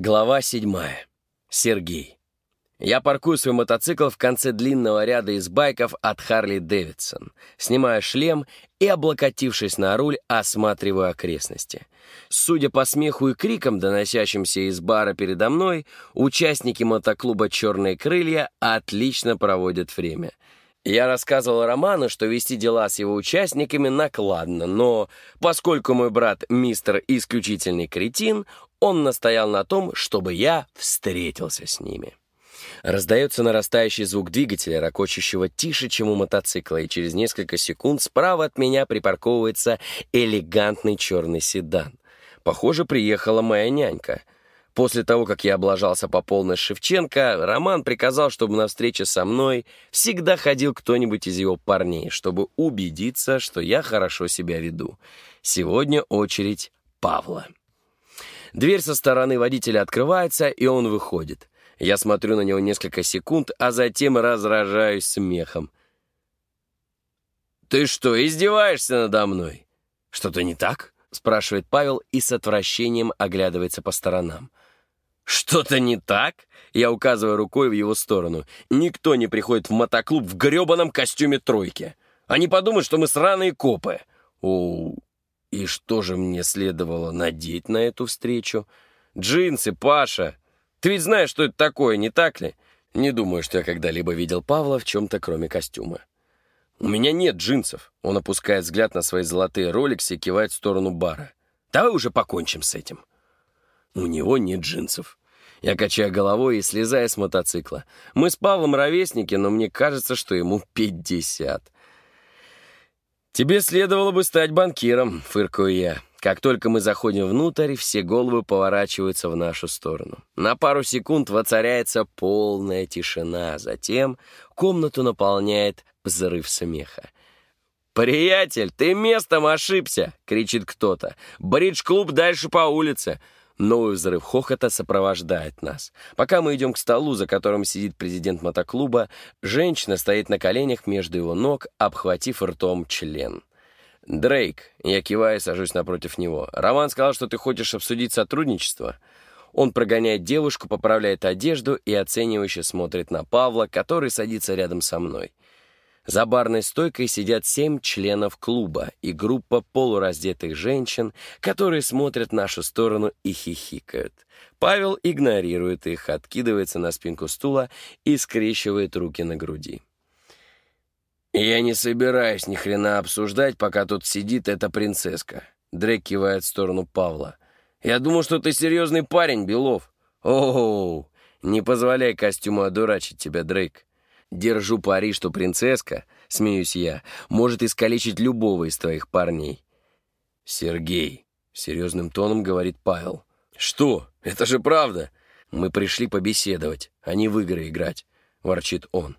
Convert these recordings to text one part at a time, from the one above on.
Глава седьмая. Сергей. Я паркую свой мотоцикл в конце длинного ряда из байков от Харли Дэвидсон, снимаю шлем и, облокотившись на руль, осматриваю окрестности. Судя по смеху и крикам, доносящимся из бара передо мной, участники мотоклуба «Черные крылья» отлично проводят время — я рассказывал Роману, что вести дела с его участниками накладно, но поскольку мой брат мистер исключительный кретин, он настоял на том, чтобы я встретился с ними. Раздается нарастающий звук двигателя, ракочущего тише, чем у мотоцикла, и через несколько секунд справа от меня припарковывается элегантный черный седан. Похоже, приехала моя нянька — После того, как я облажался по полной Шевченко, Роман приказал, чтобы на встрече со мной всегда ходил кто-нибудь из его парней, чтобы убедиться, что я хорошо себя веду. Сегодня очередь Павла. Дверь со стороны водителя открывается, и он выходит. Я смотрю на него несколько секунд, а затем разражаюсь смехом. «Ты что, издеваешься надо мной?» «Что-то не так?» — спрашивает Павел и с отвращением оглядывается по сторонам. «Что-то не так?» Я указываю рукой в его сторону. «Никто не приходит в мотоклуб в гребаном костюме тройки. Они подумают, что мы сраные копы». «О, и что же мне следовало надеть на эту встречу?» «Джинсы, Паша. Ты ведь знаешь, что это такое, не так ли?» Не думаю, что я когда-либо видел Павла в чем-то, кроме костюма. «У меня нет джинсов». Он опускает взгляд на свои золотые роликсы и кивает в сторону бара. «Давай уже покончим с этим». У него нет джинсов. Я качаю головой и слезаю с мотоцикла. Мы с Павлом ровесники, но мне кажется, что ему пятьдесят. «Тебе следовало бы стать банкиром», — фыркаю я. Как только мы заходим внутрь, все головы поворачиваются в нашу сторону. На пару секунд воцаряется полная тишина, затем комнату наполняет взрыв смеха. «Приятель, ты местом ошибся!» — кричит кто-то. «Бридж-клуб дальше по улице!» Новый взрыв хохота сопровождает нас. Пока мы идем к столу, за которым сидит президент мотоклуба, женщина стоит на коленях между его ног, обхватив ртом член. «Дрейк», я киваю сажусь напротив него. «Роман сказал, что ты хочешь обсудить сотрудничество?» Он прогоняет девушку, поправляет одежду и оценивающе смотрит на Павла, который садится рядом со мной. За барной стойкой сидят семь членов клуба и группа полураздетых женщин, которые смотрят в нашу сторону и хихикают. Павел игнорирует их, откидывается на спинку стула и скрещивает руки на груди. «Я не собираюсь ни хрена обсуждать, пока тут сидит эта принцесска», — Дрейк кивает в сторону Павла. «Я думал, что ты серьезный парень, Белов». «Оу, не позволяй костюму одурачить тебя, Дрейк. Держу пари, что принцесска, смеюсь я, может искалечить любого из твоих парней. Сергей, серьезным тоном говорит Павел. Что? Это же правда. Мы пришли побеседовать, а не в игры играть, ворчит он.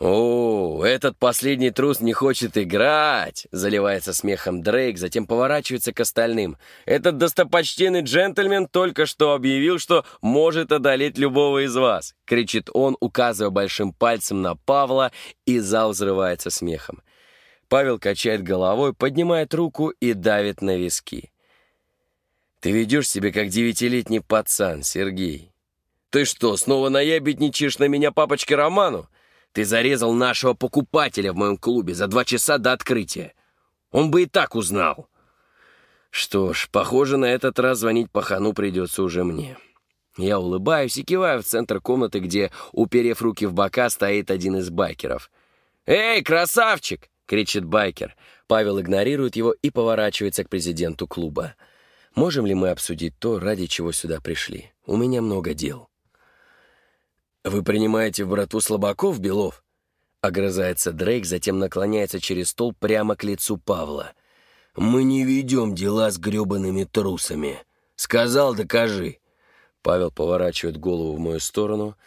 «О, этот последний трус не хочет играть!» — заливается смехом Дрейк, затем поворачивается к остальным. «Этот достопочтенный джентльмен только что объявил, что может одолеть любого из вас!» — кричит он, указывая большим пальцем на Павла, и зал взрывается смехом. Павел качает головой, поднимает руку и давит на виски. «Ты ведешь себя как девятилетний пацан, Сергей. Ты что, снова наябедничаешь на меня папочке Роману?» Ты зарезал нашего покупателя в моем клубе за два часа до открытия. Он бы и так узнал. Что ж, похоже, на этот раз звонить пахану придется уже мне. Я улыбаюсь и киваю в центр комнаты, где, уперев руки в бока, стоит один из байкеров. «Эй, красавчик!» — кричит байкер. Павел игнорирует его и поворачивается к президенту клуба. «Можем ли мы обсудить то, ради чего сюда пришли? У меня много дел». «Вы принимаете в брату слабаков, Белов?» Огрызается Дрейк, затем наклоняется через стол прямо к лицу Павла. «Мы не ведем дела с гребаными трусами. Сказал, докажи». Павел поворачивает голову в мою сторону,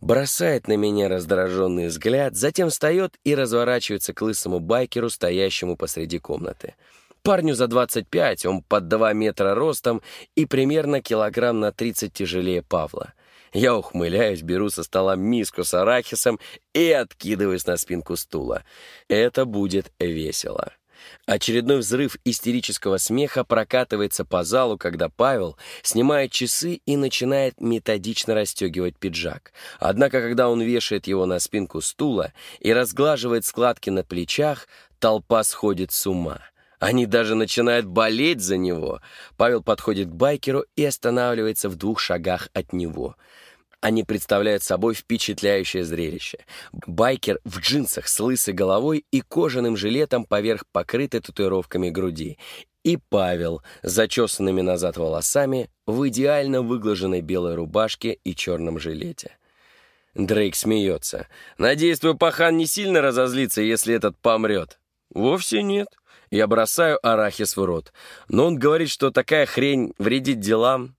бросает на меня раздраженный взгляд, затем встает и разворачивается к лысому байкеру, стоящему посреди комнаты. Парню за 25, он под 2 метра ростом и примерно килограмм на 30 тяжелее Павла. Я ухмыляюсь, беру со стола миску с арахисом и откидываюсь на спинку стула. Это будет весело. Очередной взрыв истерического смеха прокатывается по залу, когда Павел снимает часы и начинает методично расстегивать пиджак. Однако, когда он вешает его на спинку стула и разглаживает складки на плечах, толпа сходит с ума. Они даже начинают болеть за него. Павел подходит к байкеру и останавливается в двух шагах от него — они представляют собой впечатляющее зрелище. Байкер в джинсах с лысой головой и кожаным жилетом поверх покрытой татуировками груди. И Павел зачесанными назад волосами в идеально выглаженной белой рубашке и черном жилете. Дрейк смеется. «Надеюсь, твой пахан не сильно разозлится, если этот помрет?» «Вовсе нет». Я бросаю арахис в рот. Но он говорит, что такая хрень вредит делам,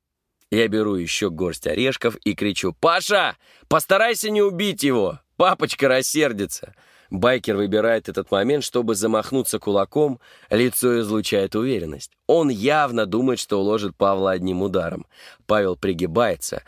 я беру еще горсть орешков и кричу «Паша, постарайся не убить его! Папочка рассердится!» Байкер выбирает этот момент, чтобы замахнуться кулаком, лицо излучает уверенность. Он явно думает, что уложит Павла одним ударом. Павел пригибается.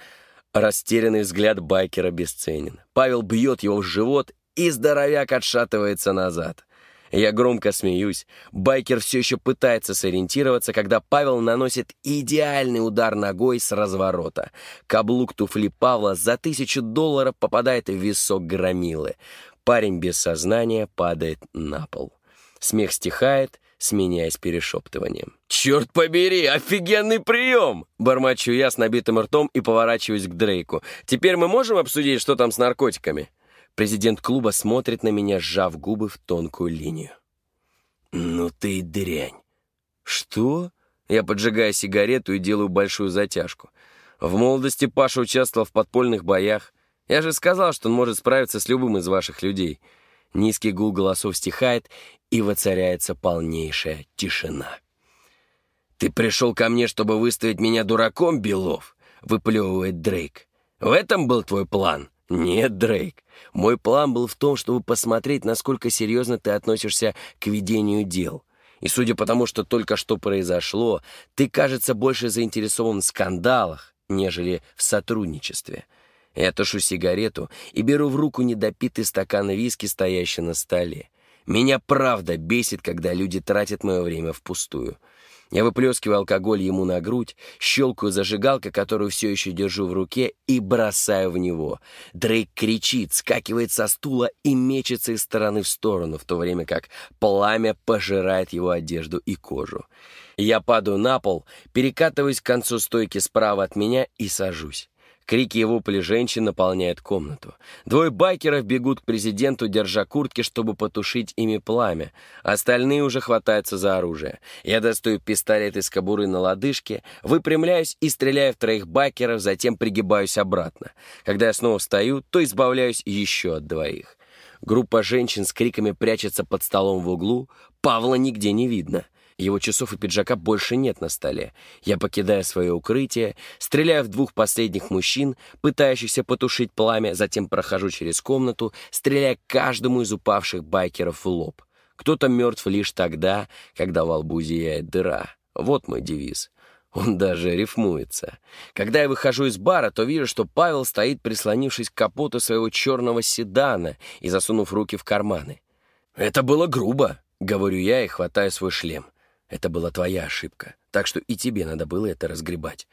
Растерянный взгляд байкера бесценен. Павел бьет его в живот, и здоровяк отшатывается назад. Я громко смеюсь. Байкер все еще пытается сориентироваться, когда Павел наносит идеальный удар ногой с разворота. Каблук туфли Павла за тысячу долларов попадает в висок громилы. Парень без сознания падает на пол. Смех стихает, сменяясь перешептыванием. «Черт побери, офигенный прием!» Бормочу я с набитым ртом и поворачиваюсь к Дрейку. «Теперь мы можем обсудить, что там с наркотиками?» Президент клуба смотрит на меня, сжав губы в тонкую линию. «Ну ты и дрянь!» «Что?» Я поджигаю сигарету и делаю большую затяжку. В молодости Паша участвовал в подпольных боях. Я же сказал, что он может справиться с любым из ваших людей. Низкий гул голосов стихает, и воцаряется полнейшая тишина. «Ты пришел ко мне, чтобы выставить меня дураком, Белов?» — выплевывает Дрейк. «В этом был твой план?» «Нет, Дрейк. Мой план был в том, чтобы посмотреть, насколько серьезно ты относишься к ведению дел. И судя по тому, что только что произошло, ты, кажется, больше заинтересован в скандалах, нежели в сотрудничестве». Я тушу сигарету и беру в руку недопитый стакан виски, стоящий на столе. Меня правда бесит, когда люди тратят мое время впустую. Я выплескиваю алкоголь ему на грудь, щелкаю зажигалкой, которую все еще держу в руке, и бросаю в него. Дрейк кричит, скакивает со стула и мечется из стороны в сторону, в то время как пламя пожирает его одежду и кожу. Я падаю на пол, перекатываюсь к концу стойки справа от меня и сажусь. Крики и вопли женщин наполняют комнату. Двое байкеров бегут к президенту, держа куртки, чтобы потушить ими пламя. Остальные уже хватаются за оружие. Я достаю пистолет из кобуры на лодыжке, выпрямляюсь и стреляю в троих байкеров, затем пригибаюсь обратно. Когда я снова встаю, то избавляюсь еще от двоих. Группа женщин с криками прячется под столом в углу. Павла нигде не видно. Его часов и пиджака больше нет на столе. Я покидаю свое укрытие, стреляю в двух последних мужчин, пытающихся потушить пламя, затем прохожу через комнату, стреляя каждому из упавших байкеров в лоб. Кто-то мертв лишь тогда, когда во лбу зияет дыра. Вот мой девиз. Он даже рифмуется. Когда я выхожу из бара, то вижу, что Павел стоит, прислонившись к капоту своего черного седана и засунув руки в карманы. «Это было грубо», — говорю я и хватаю свой шлем. Это была твоя ошибка, так что и тебе надо было это разгребать.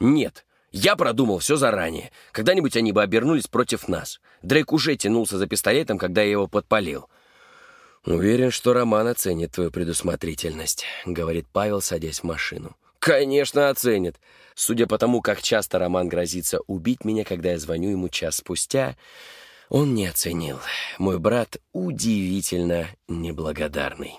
Нет, я продумал все заранее. Когда-нибудь они бы обернулись против нас. Дрейк уже тянулся за пистолетом, когда я его подпалил. «Уверен, что Роман оценит твою предусмотрительность», — говорит Павел, садясь в машину. «Конечно, оценит. Судя по тому, как часто Роман грозится убить меня, когда я звоню ему час спустя, он не оценил. Мой брат удивительно неблагодарный».